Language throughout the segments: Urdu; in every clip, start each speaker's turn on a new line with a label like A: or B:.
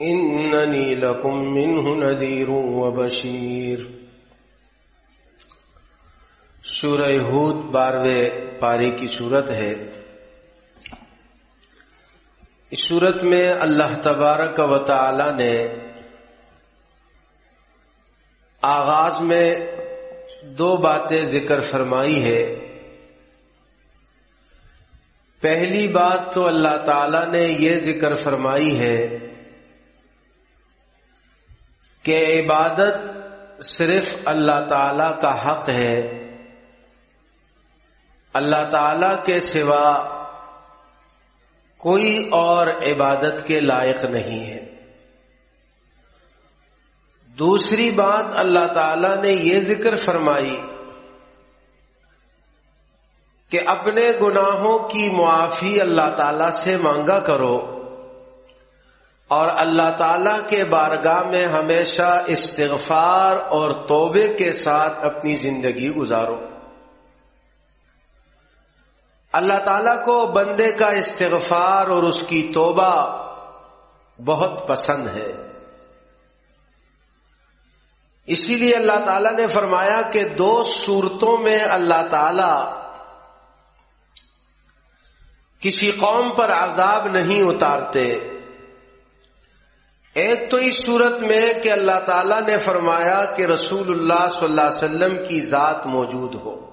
A: إنني لكم منه نذير وبشير. سورہ ہود بارویں پارے کی صورت ہے۔ اس صورت میں اللہ تبارک و تعالی نے آغاز میں دو باتیں ذکر فرمائی ہے پہلی بات تو اللہ تعالی نے یہ ذکر فرمائی ہے کہ عبادت صرف اللہ تعالی کا حق ہے۔ اللہ تعالی کے سوا کوئی اور عبادت کے لائق نہیں ہے۔ دوسری بات اللہ تعالی نے یہ ذکر فرمائی کہ اپنے گناہوں کی معافی اللہ تعالی سے مانگا کرو۔ اور اللہ تعالی کے بارگاہ میں ہمیشہ استغفار اور توبے کے ساتھ اپنی زندگی گزارو۔ اللہ تعالیٰ کو بندے کا استغفار اور اس کی توبہ بہت پسند ہے۔ اسی لیے اللہ تعالیٰ نے فرمایا کہ دو صورتوں میں اللہ تعالی کسی قوم پر عذاب نہیں اتارتے۔ ایک تو اس صورت میں کہ اللہ تعالیٰ نے فرمایا کہ رسول اللہ صلی اللہ علیہ وسلم کی ذات موجود ہو۔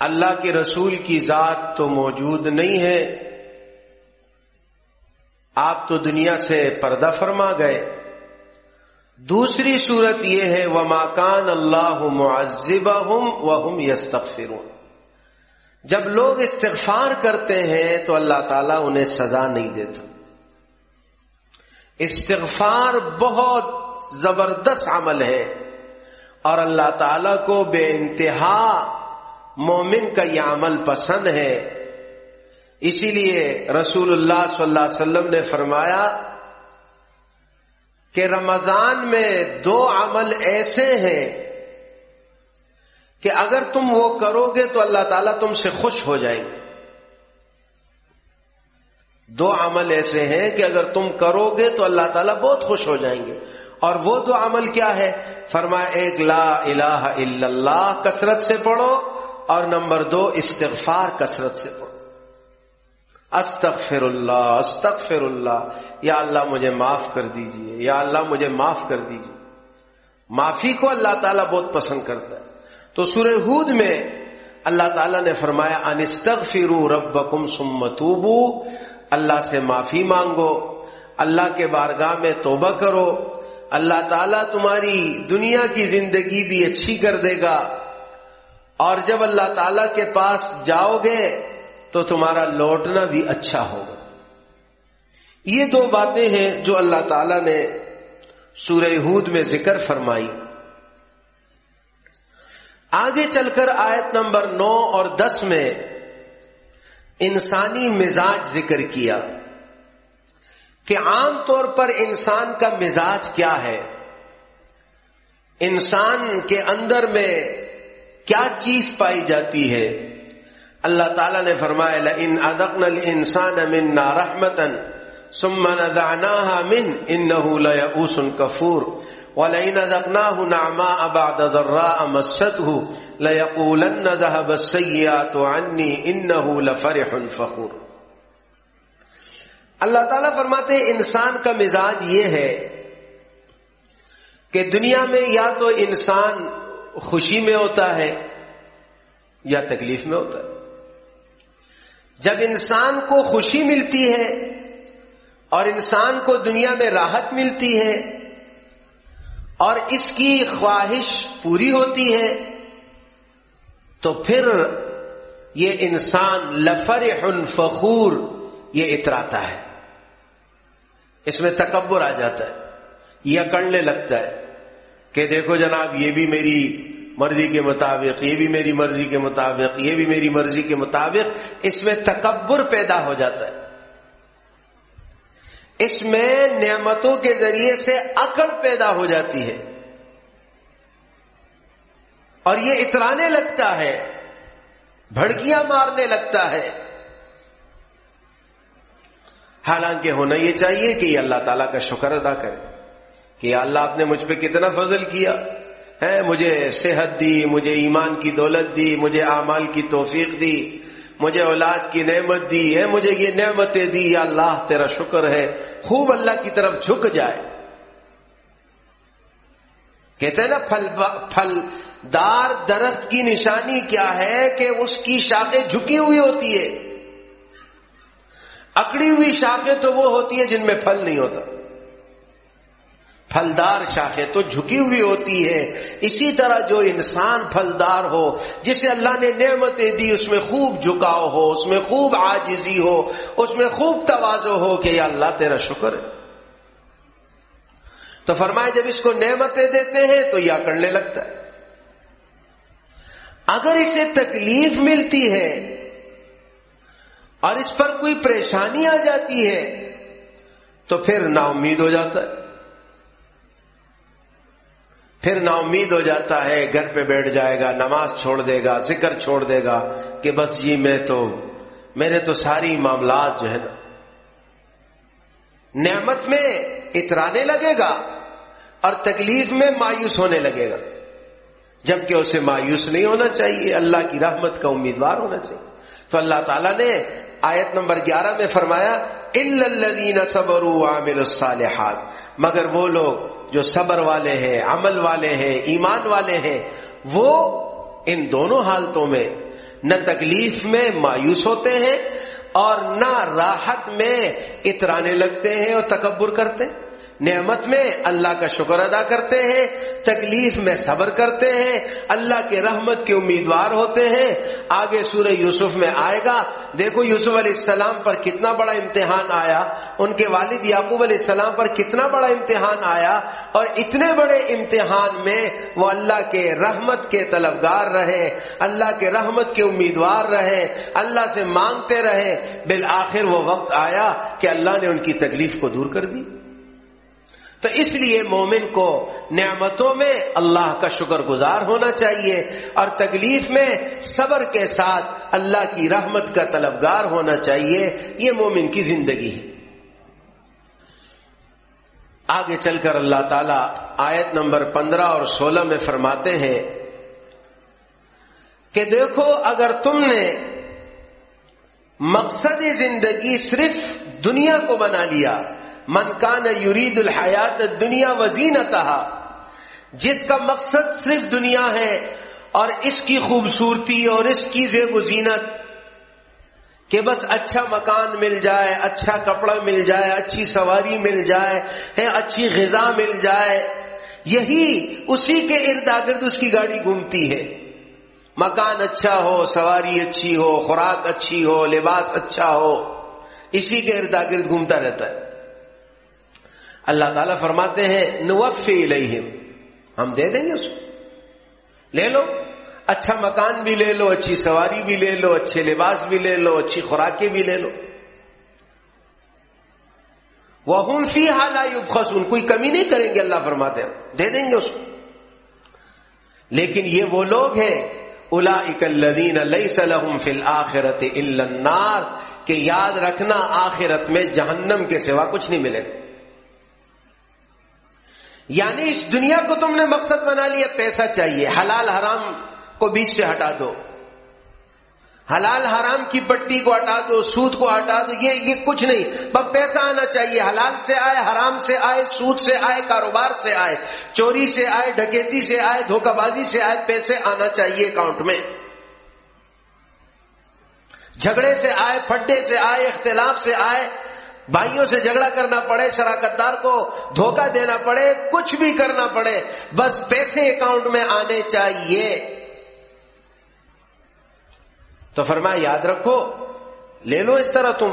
A: اللہ کے رسول کی ذات تو موجود نہیں ہے۔ آپ تو دنیا سے پردہ فرما گئے۔ دوسری صورت یہ ہے وہ ماکان اللہ معذب ہوں وہ ہم جب لوگ استغفار کرتے ہیں تو اللہ تعالیٰ انہیں سزا نہیں دیتا۔ استغفار بہت زبردست عمل ہے اور اللہ تعالی کو بے انتہا مومن کا یہ عمل پسند ہے۔ اسی لیے رسول اللہ صلی اللہ علیہ وسلم نے فرمایا کہ رمضان میں دو عمل ایسے ہیں کہ اگر تم وہ کرو گے تو اللہ تعالیٰ تم سے خوش ہو جائیں گے۔ دو عمل ایسے ہیں کہ اگر تم کرو گے تو اللہ تعالیٰ بہت خوش ہو جائیں گے۔ اور وہ دو عمل کیا ہے؟ فرمایا، ایک، لا الہ الا اللہ، کثرت سے پڑھو۔ اور نمبر دو، استغفار، کثرت سے پڑھو۔ استغفر اللہ استغفر اللہ۔ یا اللہ مجھے معاف کر دیجیے، یا اللہ مجھے معاف کر دیجیے۔ معافی کو اللہ تعالیٰ بہت پسند کرتا ہے۔ تو سورہ ہود میں اللہ تعالیٰ نے فرمایا، انستغفروا ربکم ثم توبو اللہ سے معافی مانگو، اللہ کے بارگاہ میں توبہ کرو۔ اللہ تعالیٰ تمہاری دنیا کی زندگی بھی اچھی کر دے گا۔ اور جب اللہ تعالیٰ کے پاس جاؤ گے تو تمہارا لوٹنا بھی اچھا ہوگا۔ یہ دو باتیں ہیں جو اللہ تعالیٰ نے سورہ ہود میں ذکر فرمائی۔ آگے چل کر آیت نمبر نو اور دس میں انسانی مزاج ذکر کیا کہ عام طور پر انسان کا مزاج کیا ہے؟ انسان کے اندر میں کیا چیز پائی جاتی ہے؟ اللہ تعالی نے فرمایا ان ادقن الانسان منا رحمتا ثم نزعناها من انه ليئوس كفور ولئن ذقناه نعماء بعد ضراء مسته ليقولن ذهب السيئات عني انه لفرح فخور۔ اللہ تعالیٰ فرماتے ہیں، انسان کا مزاج یہ ہے کہ دنیا میں یا تو انسان خوشی میں ہوتا ہے یا تکلیف میں ہوتا ہے۔ جب انسان کو خوشی ملتی ہے اور انسان کو دنیا میں راحت ملتی ہے اور اس کی خواہش پوری ہوتی ہے تو پھر یہ انسان لفر فخور یہ اتراتا ہے۔ اس میں تکبر آ جاتا ہے۔ یہ اکڑنے لگتا ہے کہ دیکھو جناب، یہ بھی میری مرضی کے مطابق، یہ بھی میری مرضی کے مطابق، یہ بھی میری مرضی کے مطابق اس میں تکبر پیدا ہو جاتا ہے۔ اس میں نعمتوں کے ذریعے سے اکڑ پیدا ہو جاتی ہے۔ اور یہ اترانے لگتا ہے، بھڑکیاں مارنے لگتا ہے۔ حالانکہ ہونا یہ چاہیے کہ یہ اللہ تعالیٰ کا شکر ادا کرے کہ اللہ آپ نے مجھ پہ کتنا فضل کیا۔ ہے مجھے صحت دی، مجھے ایمان کی دولت دی، مجھے اعمال کی توفیق دی، مجھے اولاد کی نعمت دی۔ ہے مجھے یہ نعمتیں دی، یا اللہ تیرا شکر ہے۔ خوب اللہ کی طرف جھک جائے۔ کہتے ہیں نا، پھل پھل دار درخت کی نشانی کیا ہے کہ اس کی شاخیں جھکی ہوئی ہوتی ہے؟ اکڑی ہوئی شاخیں تو وہ ہوتی ہے جن میں پھل نہیں ہوتا۔ پھلدار شاخیں تو جھکی ہوئی ہوتی ہے اسی طرح جو انسان پھلدار ہو، جسے اللہ نے نعمتیں دی، اس میں خوب جھکاؤ ہو، اس میں خوب آجزی ہو، اس میں خوب توازو ہو کہ یا اللہ تیرا شکر ہے۔ تو فرمائے، جب اس کو نعمتیں دیتے ہیں تو یہ کرنے لگتا ہے۔ اگر اسے تکلیف ملتی ہے اور اس پر کوئی پریشانی آ جاتی ہے تو پھر نا امید ہو جاتا ہے۔ پھر نا امید ہو جاتا ہے، گھر پہ بیٹھ جائے گا، نماز چھوڑ دے گا، ذکر چھوڑ دے گا کہ بس جی میں تو، میرے تو ساری معاملات جو ہے نا، نعمت میں اترانے لگے گا اور تکلیف میں مایوس ہونے لگے گا۔ جبکہ اسے مایوس نہیں ہونا چاہیے، اللہ کی رحمت کا امیدوار ہونا چاہیے۔ تو اللہ تعالیٰ نے آیت نمبر گیارہ میں فرمایا الدین صبر عامل الصالحات۔ مگر وہ لوگ جو صبر والے ہیں، عمل والے ہیں، ایمان والے ہیں، وہ ان دونوں حالتوں میں نہ تکلیف میں مایوس ہوتے ہیں اور نہ راحت میں اترانے لگتے ہیں اور تکبر کرتے ہیں۔ نعمت میں اللہ کا شکر ادا کرتے ہیں، تکلیف میں صبر کرتے ہیں، اللہ کے رحمت کے امیدوار ہوتے ہیں۔ آگے سورہ یوسف میں آئے گا۔ دیکھو یوسف علیہ السلام پر کتنا بڑا امتحان آیا۔ ان کے والد یعقوب علیہ السلام پر کتنا بڑا امتحان آیا۔ اور اتنے بڑے امتحان میں وہ اللہ کے رحمت کے طلبگار رہے، اللہ کے رحمت کے امیدوار رہے، اللہ سے مانگتے رہے۔ بالآخر وہ وقت آیا کہ اللہ نے ان کی تکلیف کو دور کر دی۔ تو اس لیے مومن کو نعمتوں میں اللہ کا شکر گزار ہونا چاہیے اور تکلیف میں صبر کے ساتھ اللہ کی رحمت کا طلبگار ہونا چاہیے، یہ مومن کی زندگی ہے۔ آگے چل کر اللہ تعالی آیت نمبر پندرہ اور سولہ میں فرماتے ہیں کہ دیکھو، اگر تم نے مقصد زندگی صرف دنیا کو بنا لیا من کان یرید الحیات دنیا وزینتا جس کا مقصد صرف دنیا ہے اور اس کی خوبصورتی اور اس کی زیب و زینت، کہ بس اچھا مکان مل جائے اچھا کپڑا مل جائے، اچھی سواری مل جائے، ہے، اچھی غذا مل جائے، یہی اسی کے ارد گرد اس کی گاڑی گھومتی ہے۔ مکان اچھا ہو، سواری اچھی ہو، خوراک اچھی ہو، لباس اچھا ہو، اسی کے ارد گرد گھومتا رہتا ہے۔ اللہ تعالیٰ فرماتے ہیں، نوفی الیہم۔ ہم دے دیں گے اس کو۔ لے لو۔ اچھا مکان بھی لے لو، اچھی سواری بھی لے لو، اچھے لباس بھی لے لو، اچھی خوراکیں بھی لے لو۔ وہ فی حال خسون کوئی کمی نہیں کریں گے، اللہ فرماتے ہیں۔ دے دیں گے اس کو۔ لیکن یہ وہ لوگ ہیں الا اکلین اللہ فل آخرت النار، کہ یاد رکھنا آخرت میں جہنم کے سوا کچھ نہیں ملے گا۔ یعنی اس دنیا کو تم نے مقصد بنا لیا پیسہ چاہیے حلال حرام کو بیچ سے ہٹا دو حلال حرام کی پٹی کو ہٹا دو سود کو ہٹا دو یہ یہ کچھ نہیں بس پیسہ آنا چاہیے حلال سے آئے حرام سے آئے سود سے آئے کاروبار سے آئے چوری سے آئے ڈکیتی سے آئے دھوکہ بازی سے آئے پیسے آنا چاہیے اکاؤنٹ میں جھگڑے سے آئے پھڈے سے آئے اختلاف سے آئے بھائیوں سے جھگڑا کرنا پڑے شراکت دار کو دھوکہ دینا پڑے، کچھ بھی کرنا پڑے، بس پیسے اکاؤنٹ میں آنے چاہیے۔ تو فرمایا، یاد رکھو، لے لو اس طرح تم،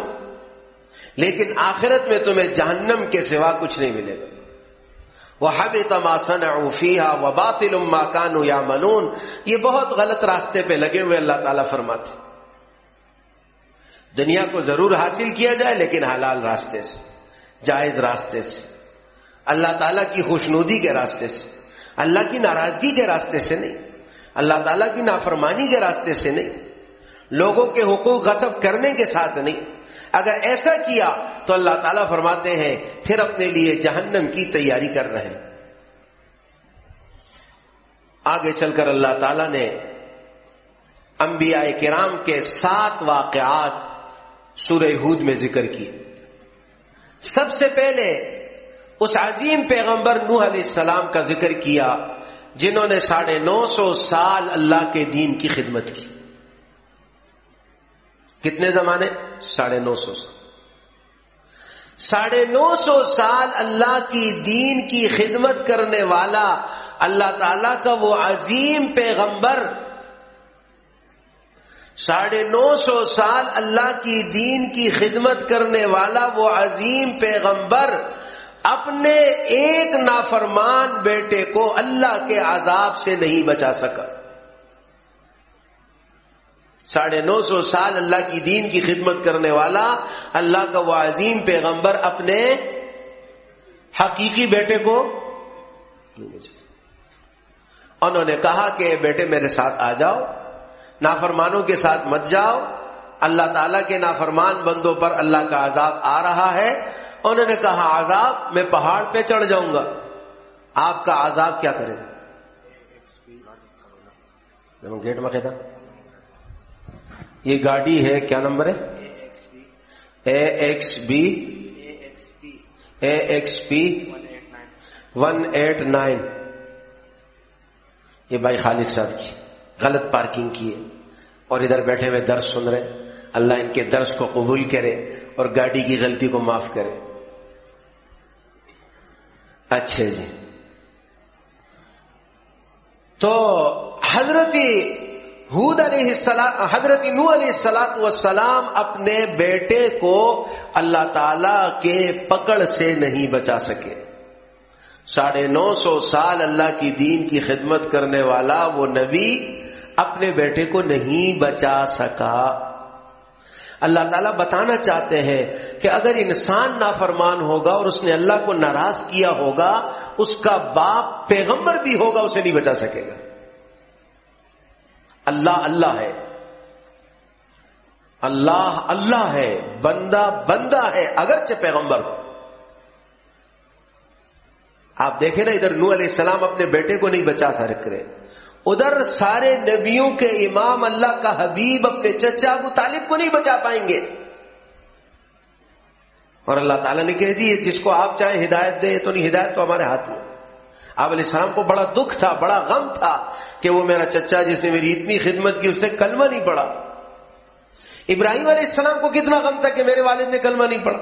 A: لیکن آخرت میں تمہیں جہنم کے سوا کچھ نہیں ملے گا۔ وہ حب تماسن اوفیہ و باطل کانو یا منون یہ بہت غلط راستے پہ لگے ہوئے اللہ تعالیٰ فرماتے دنیا کو ضرور حاصل کیا جائے لیکن حلال راستے سے، جائز راستے سے۔ اللہ تعالیٰ کی خوشنودی کے راستے سے، اللہ کی ناراضگی کے راستے سے نہیں۔ اللہ تعالیٰ کی نافرمانی کے راستے سے نہیں۔ لوگوں کے حقوق غصب کرنے کے ساتھ نہیں۔ اگر ایسا کیا تو اللہ تعالیٰ فرماتے ہیں، پھر اپنے لیے جہنم کی تیاری کر رہے ہیں۔ آگے چل کر اللہ تعالیٰ نے انبیاء کرام کے سات واقعات سورہ ہود میں ذکر کیے سب سے پہلے اس عظیم پیغمبر نوح علیہ السلام کا ذکر کیا، جنہوں نے ساڑھے نو سو سال اللہ کے دین کی خدمت کی۔ کتنے زمانے؟ ساڑھے نو سو سال۔ ساڑھے نو سو سال اللہ کی دین کی خدمت کرنے والا اللہ تعالی کا وہ عظیم پیغمبر ساڑھے نو سو سال اللہ کی دین کی خدمت کرنے والا وہ عظیم پیغمبر اپنے ایک نافرمان بیٹے کو اللہ کے عذاب سے نہیں بچا سکا۔ ساڑھے نو سو سال اللہ کی دین کی خدمت کرنے والا اللہ کا وہ عظیم پیغمبر اپنے حقیقی بیٹے کو انہوں نے کہا کہ بیٹے میرے ساتھ آ جاؤ۔ نافرمانوں کے ساتھ مت جاؤ۔ اللہ تعالیٰ کے نافرمان بندوں پر اللہ کا عذاب آ رہا ہے۔ انہوں نے کہا، عذاب، میں پہاڑ پہ چڑھ جاؤں گا۔ آپ کا عذاب کیا کرے گا؟ گیٹ میں یہ گاڑی ہے، کیا نمبر ہے؟ A X B. A X P. One eight nine. یہ بھائی خالد صاحب کی۔ غلط پارکنگ کی ہے اور ادھر بیٹھے ہوئے درس سن رہے اللہ ان کے درس کو قبول کرے اور گاڑی کی غلطی کو معاف کرے۔ اچھے جی۔ تو حضرت حود علیہ السلام، حضرت نو علیہ السلاط والسلام اپنے بیٹے کو اللہ تعالی کے پکڑ سے نہیں بچا سکے۔ ساڑھے نو سو سال اللہ کی دین کی خدمت کرنے والا وہ نبی اپنے بیٹے کو نہیں بچا سکا۔ اللہ تعالیٰ بتانا چاہتے ہیں کہ اگر انسان نافرمان ہوگا اور اس نے اللہ کو ناراض کیا ہوگا، اس کا باپ پیغمبر بھی ہوگا، اسے نہیں بچا سکے گا۔ اللہ اللہ ہے۔ اللہ اللہ ہے۔ بندہ بندہ ہے، اگرچہ پیغمبر۔ ہو آپ دیکھیں نا، ادھر نو علیہ السلام اپنے بیٹے کو نہیں بچا سک رہے ادھر سارے نبیوں کے امام اللہ کا حبیب اپنے چچا ابو طالب کو نہیں بچا پائیں گے۔ اور اللہ تعالیٰ نے کہہ دی، جس کو آپ چاہے ہدایت دے تو نہیں، ہدایت تو ہمارے ہاتھ میں۔ آپ علیہ السلام کو بڑا دکھ تھا، بڑا غم تھا کہ وہ میرا چچا، جس نے میری اتنی خدمت کی، اس نے کلمہ نہیں پڑا ابراہیم علیہ السلام کو کتنا غم تھا کہ میرے والد نے کلمہ نہیں پڑا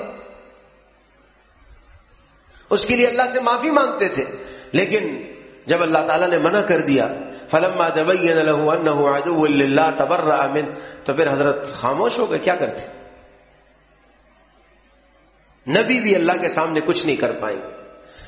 A: اس کے لیے اللہ سے معافی مانگتے تھے، لیکن جب اللہ تعالیٰ نے منع کر دیا، فلما عدو تبر من تو پھر حضرت خاموش ہو گئے، کیا کرتے؟ نبی بھی اللہ کے سامنے کچھ نہیں کر پائیں۔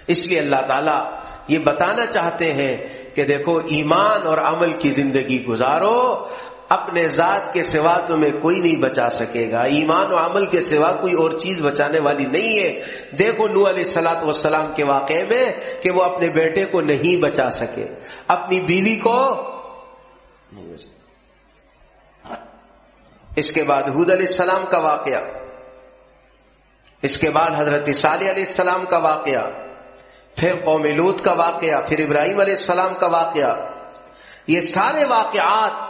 A: اس لیے اللہ تعالیٰ یہ بتانا چاہتے ہیں کہ دیکھو، ایمان اور عمل کی زندگی گزارو اپنے ذات کے سوا تمہیں کوئی نہیں بچا سکے گا۔ ایمان و عمل کے سوا کوئی اور چیز بچانے والی نہیں ہے۔ دیکھو نو علیہ سلاۃ وسلام کے واقعے میں کہ وہ اپنے بیٹے کو نہیں بچا سکے۔ اپنی بیوی کو اس کے بعد حود علیہ السلام کا واقعہ۔ اس کے بعد حضرت صالح علیہ السلام کا واقعہ۔ پھر قوم لوت کا واقعہ۔ پھر ابراہیم علیہ السلام کا واقعہ۔ یہ سارے واقعات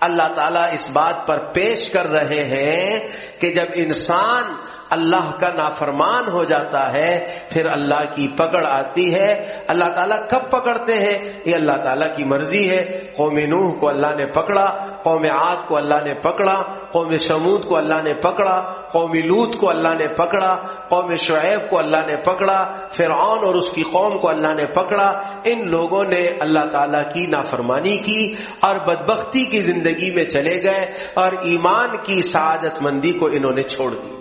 A: اللہ تعالیٰ اس بات پر پیش کر رہے ہیں کہ جب انسان اللہ کا نافرمان ہو جاتا ہے، پھر اللہ کی پکڑ آتی ہے۔ اللہ تعالیٰ کب پکڑتے ہیں؟ یہ اللہ تعالیٰ کی مرضی ہے۔ قوم نوح کو اللہ نے پکڑا، قوم عاد کو اللہ نے پکڑا، قوم سمود کو اللہ نے پکڑا، قوم لوت کو اللہ نے پکڑا، قوم شعیب کو اللہ نے پکڑا، فرعون اور اس کی قوم کو اللہ نے پکڑا۔ ان لوگوں نے اللہ تعالیٰ کی نافرمانی کی اور بدبختی کی زندگی میں چلے گئے اور ایمان کی سعادت مندی کو انہوں نے چھوڑ دی۔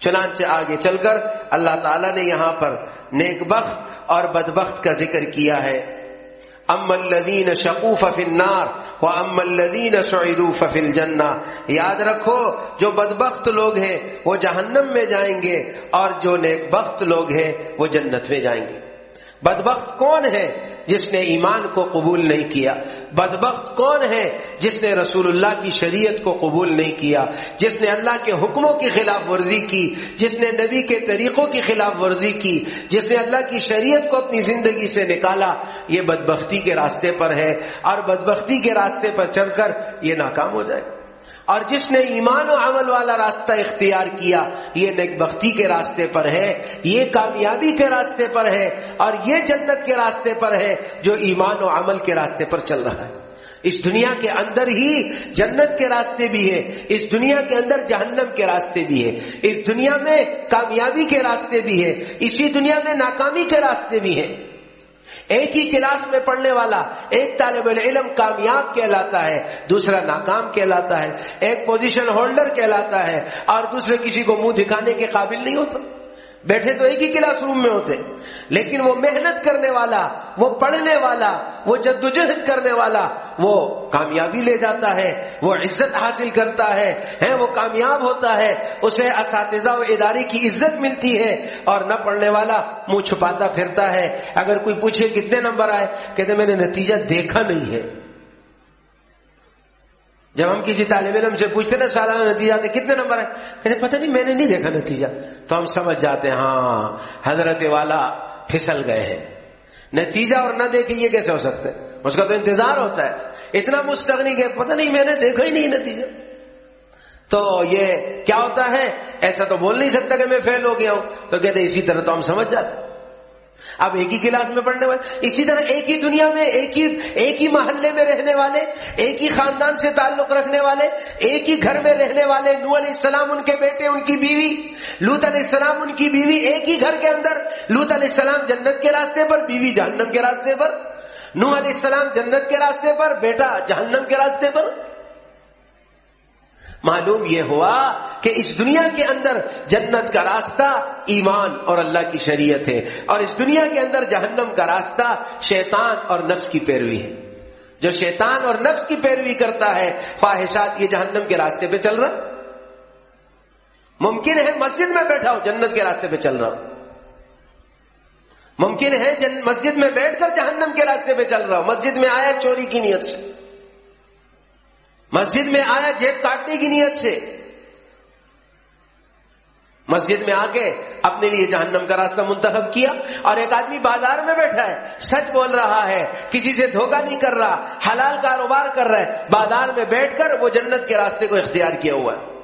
A: چنانچہ آگے چل کر اللہ تعالیٰ نے یہاں پر نیک بخت اور بدبخت کا ذکر کیا ہے۔ ام الدین شکوف النار و ام الدین سعیدو ففل جنا یاد رکھو، جو بدبخت لوگ ہیں، وہ جہنم میں جائیں گے اور جو نیک بخت لوگ ہیں، وہ جنت میں جائیں گے۔ بدبخت کون ہے جس نے ایمان کو قبول نہیں کیا؟ بدبخت کون ہے جس نے رسول اللہ کی شریعت کو قبول نہیں کیا؟ جس نے اللہ کے حکموں کی خلاف ورزی کی، جس نے نبی کے طریقوں کی خلاف ورزی کی، جس نے اللہ کی شریعت کو اپنی زندگی سے نکالا؟ یہ بدبختی کے راستے پر ہے، اور بدبختی کے راستے پر چل کر یہ ناکام ہو جائے۔ اور جس نے ایمان و عمل والا راستہ اختیار کیا، یہ نیک بختی کے راستے پر ہے، یہ کامیابی کے راستے پر ہے، اور یہ جنت کے راستے پر ہے جو ایمان و عمل کے راستے پر چل رہا ہے۔ اس دنیا کے اندر ہی جنت کے راستے بھی ہے اس دنیا کے اندر جہنم کے راستے بھی ہے اس دنیا میں کامیابی کے راستے بھی ہے اسی دنیا میں ناکامی کے راستے بھی ہیں۔ ایک ہی کلاس میں پڑھنے والا، ایک طالب علم کامیاب کہلاتا ہے، دوسرا ناکام کہلاتا ہے، ایک پوزیشن ہولڈر کہلاتا ہے، اور دوسرے کسی کو منہ دکھانے کے قابل نہیں ہوتا۔ بیٹھے تو ایک ہی کلاس روم میں ہوتے، لیکن وہ محنت کرنے والا، وہ پڑھنے والا، وہ جدوجہد کرنے والا وہ کامیابی لے جاتا ہے، وہ عزت حاصل کرتا ہے وہ کامیاب ہوتا ہے، اسے اساتذہ و ادارے کی عزت ملتی ہے اور نہ پڑھنے والا منہ چھپاتا پھرتا ہے۔ اگر کوئی پوچھے کتنے نمبر آئے، کہتے میں نے نتیجہ دیکھا نہیں ہے۔ جب ہم کسی طالب علم سے پوچھتے نا سالانہ نتیجہ کتنے نمبر ہے کہتے پتہ نہیں، میں نے نہیں دیکھا نتیجہ۔ تو ہم سمجھ جاتے ہیں ہاں حضرت والا پھسل گئے ہیں۔ نتیجہ اور نہ دیکھے یہ کیسے ہو سکتا ہے اس کا تو انتظار ہوتا ہے۔ اتنا مستغنی کہ پتہ نہیں میں نے دیکھا ہی نہیں نتیجہ۔ تو یہ کیا ہوتا ہے؟ ایسا تو بول نہیں سکتا کہ میں فیل ہو گیا ہوں۔ تو کہتے اسی طرح تو ہم سمجھ جاتے اب ایک ہی کلاس میں پڑھنے والے، اسی طرح ایک ہی دنیا میں، ایک ہی ایک ہی محلے میں رہنے والے، ایک ہی خاندان سے تعلق رکھنے والے، ایک ہی گھر میں رہنے والے نو علیہ السلام ان کے بیٹے، ان کی بیوی لوت علیہ السلام ان کی بیوی ایک ہی گھر کے اندر لوت علیہ السلام جنت کے راستے پر، بیوی جہنم کے راستے پر۔ نو علیہ السلام جنت کے راستے پر، بیٹا جہنم کے راستے پر۔ معلوم یہ ہوا کہ اس دنیا کے اندر جنت کا راستہ ایمان اور اللہ کی شریعت ہے اور اس دنیا کے اندر جہنم کا راستہ شیطان اور نفس کی پیروی ہے۔ جو شیطان اور نفس کی پیروی کرتا ہے، خواہشات یہ جہنم کے راستے پہ چل رہا۔ ممکن ہے مسجد میں بیٹھا ہو، جنت کے راستے پہ چل رہا۔ ہوں ممکن ہے مسجد میں بیٹھ کر جہنم کے راستے پہ چل رہا مسجد میں آیا چوری کی نیت سے۔ مسجد میں آیا جیب کاٹنے کی نیت سے۔ مسجد میں آ کے اپنے لیے جہنم کا راستہ منتخب کیا اور ایک آدمی بازار میں بیٹھا ہے۔ سچ بول رہا ہے۔ کسی سے دھوکہ نہیں کر رہا۔ حلال کاروبار کر رہا ہے۔ بازار میں بیٹھ کر وہ جنت کے راستے کو اختیار کیا ہوا ہے۔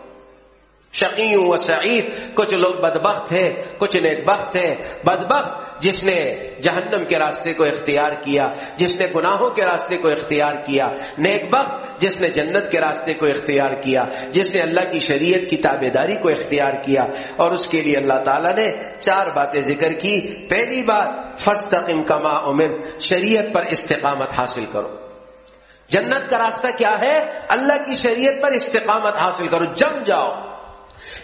A: شقی و سعید، کچھ لوگ بدبخت ہیں، کچھ نیک بخت ہیں۔ بدبخت جس نے جہنم کے راستے کو اختیار کیا، جس نے گناہوں کے راستے کو اختیار کیا۔ نیک بخت جس نے جنت کے راستے کو اختیار کیا، جس نے اللہ کی شریعت کی تابے داری کو اختیار کیا۔ اور اس کے لیے اللہ تعالیٰ نے چار باتیں ذکر کی۔ پہلی بات فسط کما امر شریعت پر استقامت حاصل کرو۔ جنت کا راستہ کیا ہے؟ اللہ کی شریعت پر استقامت حاصل کرو۔ جم جاؤ۔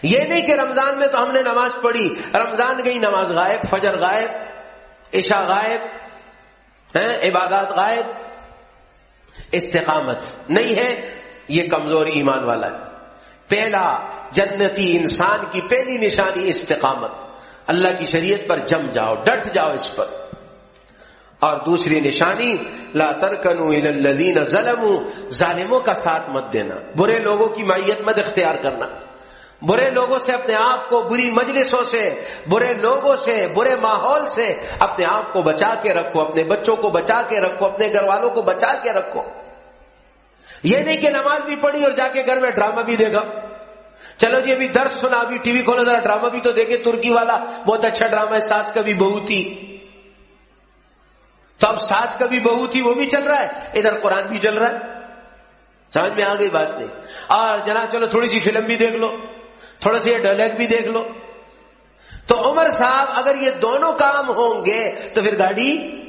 A: یہ نہیں کہ رمضان میں تو ہم نے نماز پڑھی۔ رمضان گئی، نماز غائب، فجر غائب، عشاء غائب عبادات غائب۔ استقامت نہیں ہے، یہ کمزور ایمان والا ہے۔ پہلا جنتی انسان کی پہلی نشانی استقامت۔ اللہ کی شریعت پر جم جاؤ، ڈٹ جاؤ اس پر۔ اور دوسری نشانی، لا ترکنو الذین ظلموا۔ ظالموں کا ساتھ مت دینا۔ برے لوگوں کی مائیت مت اختیار کرنا۔ برے لوگوں سے اپنے آپ کو بری مجلسوں سے، برے لوگوں سے، برے ماحول سے اپنے آپ کو بچا کے رکھو، اپنے بچوں کو بچا کے رکھو، اپنے گھر والوں کو بچا کے رکھو۔ یہ نہیں کہ نماز بھی پڑھی اور جا کے گھر میں ڈرامہ بھی دیکھا۔ چلو جی ابھی درد سنا، ابھی ٹی وی کھولا ذرا ڈرامہ بھی تو دیکھے ترکی والا بہت اچھا ڈرامہ ہے ساس کا بھی بہو تھی۔ تو اب ساس کا بھی بہو تھی، وہ بھی چل رہا ہے۔ ادھر قرآن بھی چل رہا ہے۔ سمجھ میں آ گئی بات نہیں۔ اور جناب، چلو تھوڑی سی فلم بھی دیکھ لو۔ تھوڑا سا یہ ڈلیک بھی دیکھ لو۔ تو عمر صاحب اگر یہ دونوں کام ہوں گے تو پھر گاڑی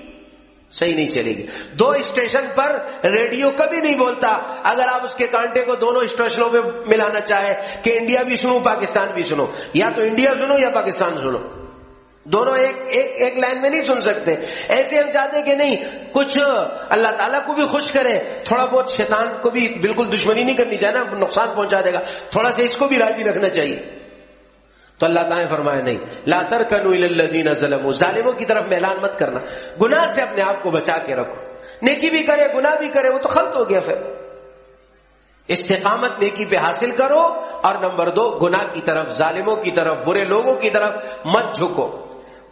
A: صحیح نہیں چلے گی۔ دو اسٹیشن پر ریڈیو کبھی نہیں بولتا۔ اگر آپ اس کے کانٹے کو دونوں اسٹیشنوں میں ملانا چاہے کہ انڈیا بھی سنو، پاکستان بھی سنو۔ یا تو انڈیا سنو یا پاکستان سنو۔ دونوں ایک ایک ایک لائن میں نہیں سن سکتے۔ ایسے ہم چاہتے کہ نہیں، کچھ اللہ تعالیٰ کو بھی خوش کرے، تھوڑا بہت شیطان کو بھی بالکل دشمنی نہیں کرنی چاہیے نا نقصان پہنچا دے گا۔ تھوڑا سا اس کو بھی راضی رکھنا چاہیے۔ تو اللہ تعالیٰ نے فرمایا نہیں۔ لاتر کنو ظلم ظالموں کی طرف میلان مت کرنا۔ گناہ سے اپنے آپ کو بچا کے رکھو۔ نیکی بھی کرے، گناہ بھی کرے، وہ تو خلط ہو گیا پھر۔ استقامت نیکی پہ حاصل کرو اور نمبر دو، گناہ کی طرف، ظالموں کی طرف، برے لوگوں کی طرف مت جھکو۔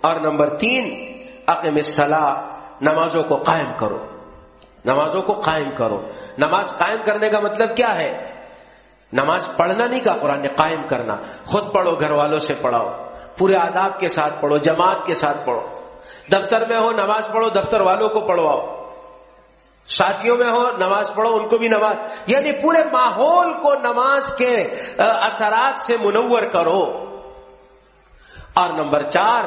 A: اور نمبر تین عقم صلاح نمازوں کو قائم کرو۔ نمازوں کو قائم کرو۔ نماز قائم کرنے کا مطلب کیا ہے؟ نماز پڑھنا نہیں کا قرآن قائم کرنا۔ خود پڑھو، گھر والوں سے پڑھاؤ۔ پورے آداب کے ساتھ پڑھو، جماعت کے ساتھ پڑھو۔ دفتر میں ہو، نماز پڑھو، دفتر والوں کو پڑھواؤ۔ ساتھیوں میں ہو، نماز پڑھو، ان کو بھی نماز۔ یعنی پورے ماحول کو نماز کے اثرات سے منور کرو۔ اور نمبر چار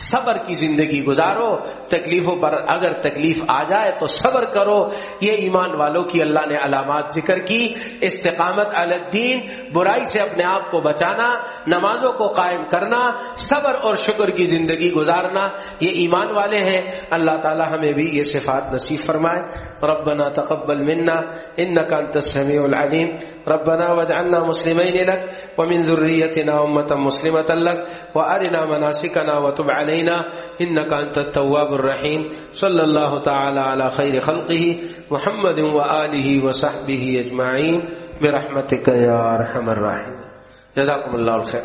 A: صبر کی زندگی گزارو۔ تکلیفوں پر اگر تکلیف آ جائے تو صبر کرو۔ یہ ایمان والوں کی اللہ نے علامات ذکر کی۔ استقامت الدین، برائی سے اپنے آپ کو بچانا، نمازوں کو قائم کرنا، صبر اور شکر کی زندگی گزارنا۔ یہ ایمان والے ہیں۔ اللہ تعالی ہمیں بھی یہ صفات نصیب فرمائے۔ ربنا تقبل منا انك انت السميع العليم. ربنا واجعلنا مسلمين لك ومن ذريتنا امه مسلمه لك وارنا مناسكنا وتب علينا انك انت التواب الرحيم. صلى الله تعالى على خير خلقه محمد واله وصحبه اجمعين برحمتك يا ارحم الراحمين. جزاكم الله الخير.